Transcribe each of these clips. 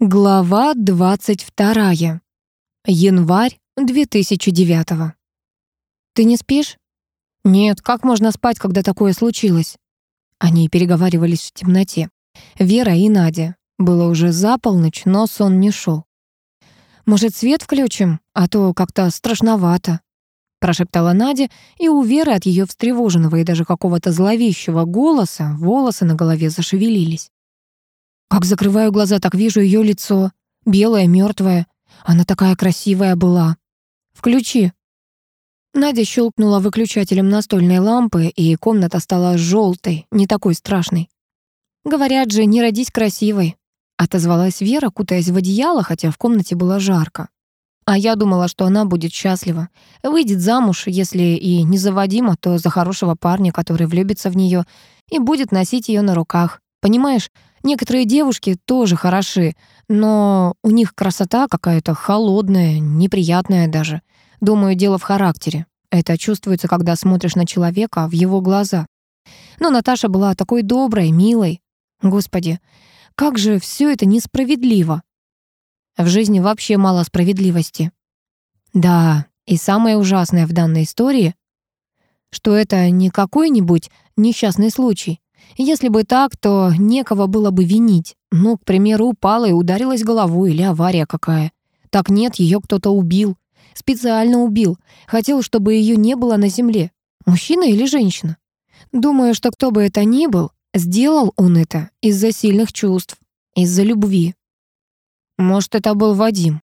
Глава 22. Январь 2009. «Ты не спишь?» «Нет, как можно спать, когда такое случилось?» Они переговаривались в темноте. Вера и Надя. Было уже за полночь, но сон не шел. «Может, свет включим? А то как-то страшновато», — прошептала Надя, и у Веры от ее встревоженного и даже какого-то зловещего голоса волосы на голове зашевелились. Как закрываю глаза, так вижу ее лицо. Белое, мертвое. Она такая красивая была. Включи. Надя щелкнула выключателем настольной лампы, и комната стала желтой, не такой страшной. «Говорят же, не родись красивой», — отозвалась Вера, кутаясь в одеяло, хотя в комнате было жарко. А я думала, что она будет счастлива. Выйдет замуж, если и не за заводима, то за хорошего парня, который влюбится в нее и будет носить ее на руках. Понимаешь, некоторые девушки тоже хороши, но у них красота какая-то холодная, неприятная даже. Думаю, дело в характере. Это чувствуется, когда смотришь на человека в его глаза. Но Наташа была такой доброй, милой. Господи, как же все это несправедливо. В жизни вообще мало справедливости. Да, и самое ужасное в данной истории, что это не какой-нибудь несчастный случай, если бы так, то некого было бы винить. Ну, к примеру, упала и ударилась головой или авария какая. Так нет, ее кто-то убил. Специально убил. Хотел, чтобы ее не было на земле. Мужчина или женщина? Думаю, что кто бы это ни был, сделал он это из-за сильных чувств, из-за любви. Может, это был Вадим.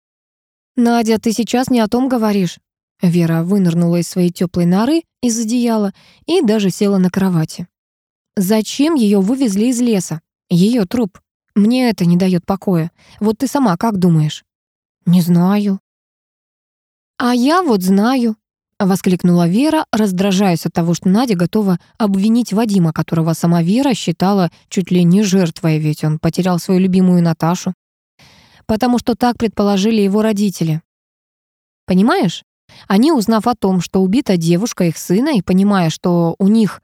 «Надя, ты сейчас не о том говоришь». Вера вынырнула из своей теплой норы, из одеяла, и даже села на кровати. Зачем ее вывезли из леса? Ее труп. Мне это не дает покоя. Вот ты сама как думаешь? Не знаю. А я вот знаю, воскликнула Вера, раздражаясь от того, что Надя готова обвинить Вадима, которого сама Вера считала чуть ли не жертвой, ведь он потерял свою любимую Наташу. Потому что так предположили его родители. Понимаешь? Они, узнав о том, что убита девушка их сына, и понимая, что у них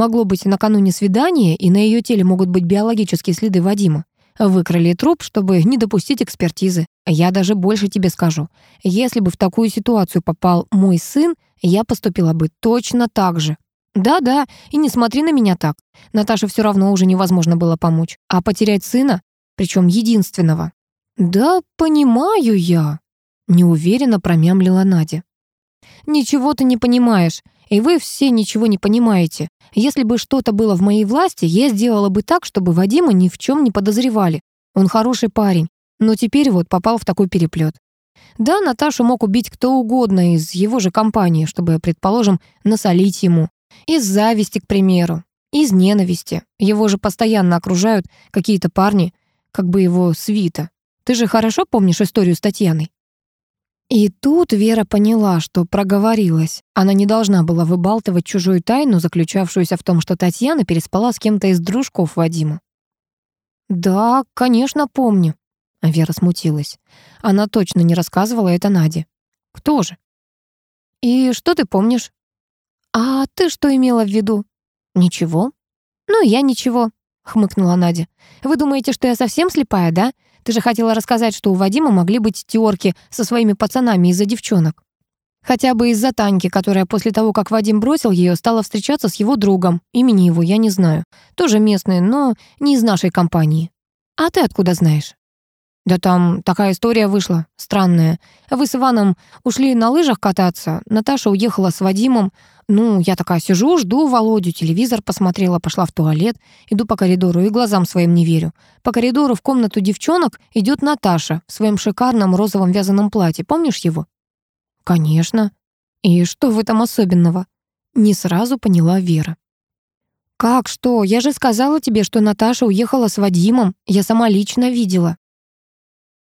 могло быть накануне свидания, и на ее теле могут быть биологические следы Вадима. Выкрали труп, чтобы не допустить экспертизы. Я даже больше тебе скажу. Если бы в такую ситуацию попал мой сын, я поступила бы точно так же. Да-да, и не смотри на меня так. Наташе все равно уже невозможно было помочь. А потерять сына, причем единственного. Да, понимаю я. Неуверенно промямлила Надя. Ничего ты не понимаешь. И вы все ничего не понимаете. Если бы что-то было в моей власти, я сделала бы так, чтобы Вадима ни в чем не подозревали. Он хороший парень, но теперь вот попал в такой переплет. Да, Наташу мог убить кто угодно из его же компании, чтобы, предположим, насолить ему. Из зависти, к примеру. Из ненависти. Его же постоянно окружают какие-то парни, как бы его свита. Ты же хорошо помнишь историю с Татьяной? И тут Вера поняла, что проговорилась. Она не должна была выбалтывать чужую тайну, заключавшуюся в том, что Татьяна переспала с кем-то из дружков Вадима. «Да, конечно, помню», — Вера смутилась. Она точно не рассказывала это Наде. «Кто же?» «И что ты помнишь?» «А ты что имела в виду?» «Ничего». «Ну, я ничего», — хмыкнула Надя. «Вы думаете, что я совсем слепая, да? Ты же хотела рассказать, что у Вадима могли быть терки со своими пацанами из-за девчонок. Хотя бы из-за Таньки, которая после того, как Вадим бросил ее, стала встречаться с его другом. Имени его я не знаю. Тоже местный, но не из нашей компании. А ты откуда знаешь? Да там такая история вышла, странная. Вы с Иваном ушли на лыжах кататься, Наташа уехала с Вадимом. Ну, я такая сижу, жду Володю, телевизор посмотрела, пошла в туалет, иду по коридору и глазам своим не верю. По коридору в комнату девчонок идет Наташа в своем шикарном розовом вязаном платье. Помнишь его? Конечно. И что в этом особенного? Не сразу поняла Вера. «Как что? Я же сказала тебе, что Наташа уехала с Вадимом. Я сама лично видела».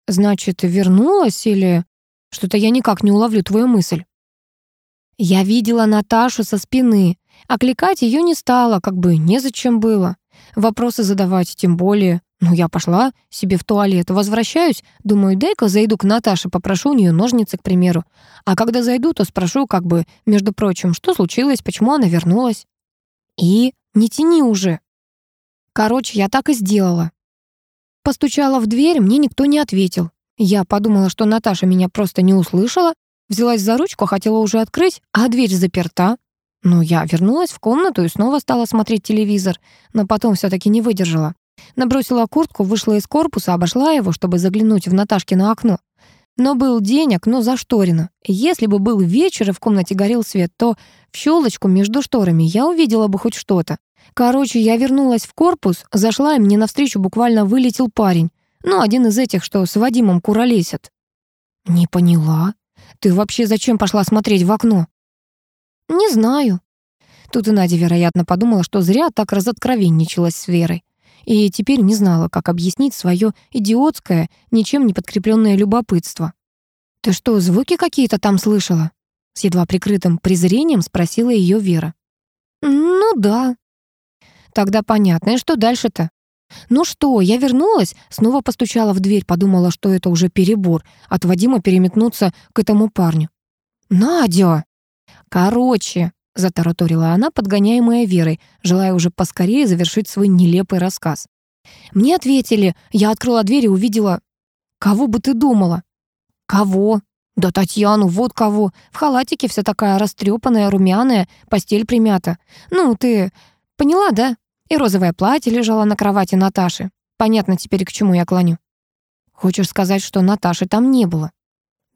Значит, вернулась или... Что-то я никак не уловлю твою мысль. Я видела Наташу со спины. Окликать ее не стало, как бы незачем было. Вопросы задавать тем более. Ну, я пошла себе в туалет, возвращаюсь, думаю, дай-ка зайду к Наташе, попрошу у нее ножницы, к примеру. А когда зайду, то спрошу, как бы, между прочим, что случилось, почему она вернулась. И не тяни уже. Короче, я так и сделала постучала в дверь, мне никто не ответил. Я подумала, что Наташа меня просто не услышала, взялась за ручку, хотела уже открыть, а дверь заперта. Но я вернулась в комнату и снова стала смотреть телевизор, но потом все таки не выдержала. Набросила куртку, вышла из корпуса, обошла его, чтобы заглянуть в Наташкино окно. Но был день, окно зашторено. Если бы был вечер и в комнате горел свет, то в щелочку между шторами я увидела бы хоть что-то. Короче, я вернулась в корпус, зашла, и мне навстречу буквально вылетел парень. Ну, один из этих, что с Вадимом куролесят. «Не поняла. Ты вообще зачем пошла смотреть в окно?» «Не знаю». Тут и Надя, вероятно, подумала, что зря так разоткровенничалась с Верой. И теперь не знала, как объяснить свое идиотское, ничем не подкрепленное любопытство. «Ты что, звуки какие-то там слышала?» С едва прикрытым презрением спросила ее Вера. «Ну да», Тогда понятно, и что дальше-то? Ну что, я вернулась, снова постучала в дверь, подумала, что это уже перебор, от Вадима переметнуться к этому парню. «Надя!» «Короче», — затараторила она, подгоняемая Верой, желая уже поскорее завершить свой нелепый рассказ. «Мне ответили, я открыла дверь и увидела... Кого бы ты думала?» «Кого?» «Да Татьяну, вот кого! В халатике вся такая растрепанная, румяная, постель примята. Ну, ты «Поняла, да?» И розовое платье лежало на кровати Наташи. Понятно теперь, к чему я клоню. «Хочешь сказать, что Наташи там не было?»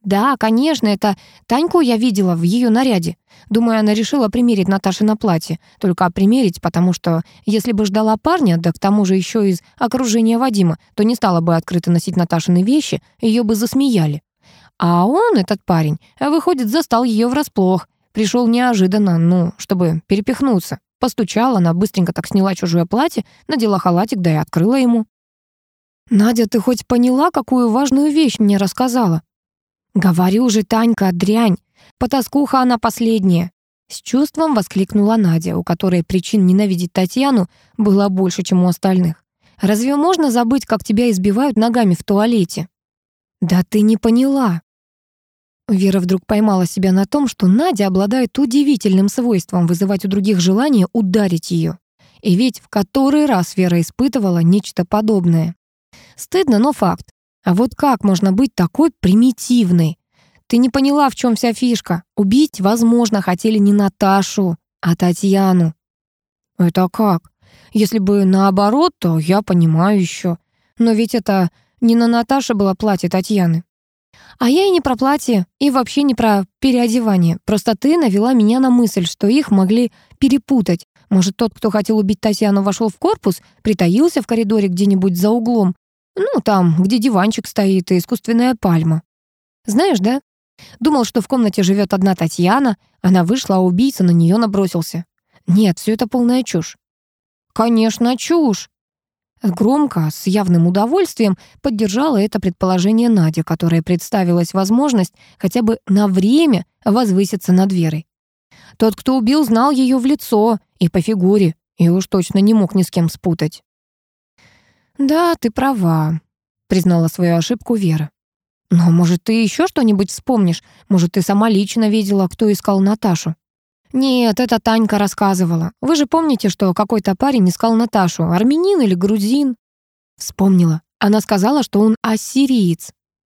«Да, конечно, это Таньку я видела в ее наряде. Думаю, она решила примерить Наташи на платье. Только примерить, потому что если бы ждала парня, да к тому же еще из окружения Вадима, то не стала бы открыто носить Наташины вещи, ее бы засмеяли. А он, этот парень, выходит, застал ее врасплох. Пришел неожиданно, ну, чтобы перепихнуться. Постучала, она быстренько так сняла чужое платье, надела халатик, да и открыла ему. «Надя, ты хоть поняла, какую важную вещь мне рассказала?» «Говорю же, Танька, дрянь! Потаскуха она последняя!» С чувством воскликнула Надя, у которой причин ненавидеть Татьяну было больше, чем у остальных. «Разве можно забыть, как тебя избивают ногами в туалете?» «Да ты не поняла!» Вера вдруг поймала себя на том, что Надя обладает удивительным свойством вызывать у других желание ударить ее. И ведь в который раз Вера испытывала нечто подобное. Стыдно, но факт. А вот как можно быть такой примитивной? Ты не поняла, в чем вся фишка. Убить, возможно, хотели не Наташу, а Татьяну. Это как? Если бы наоборот, то я понимаю еще. Но ведь это не на Наташе было платье Татьяны. А я и не про платье, и вообще не про переодевание. Просто ты навела меня на мысль, что их могли перепутать. Может, тот, кто хотел убить Татьяну, вошел в корпус, притаился в коридоре где-нибудь за углом. Ну, там, где диванчик стоит и искусственная пальма. Знаешь, да? Думал, что в комнате живет одна Татьяна. Она вышла, а убийца на нее набросился. Нет, все это полная чушь. Конечно, чушь. Громко, с явным удовольствием, поддержала это предположение Надя, которая представилась возможность хотя бы на время возвыситься над Верой. Тот, кто убил, знал ее в лицо и по фигуре, и уж точно не мог ни с кем спутать. «Да, ты права», — признала свою ошибку Вера. «Но, может, ты еще что-нибудь вспомнишь? Может, ты сама лично видела, кто искал Наташу?» «Нет, это Танька рассказывала. Вы же помните, что какой-то парень искал Наташу, армянин или грузин?» Вспомнила. Она сказала, что он ассириец.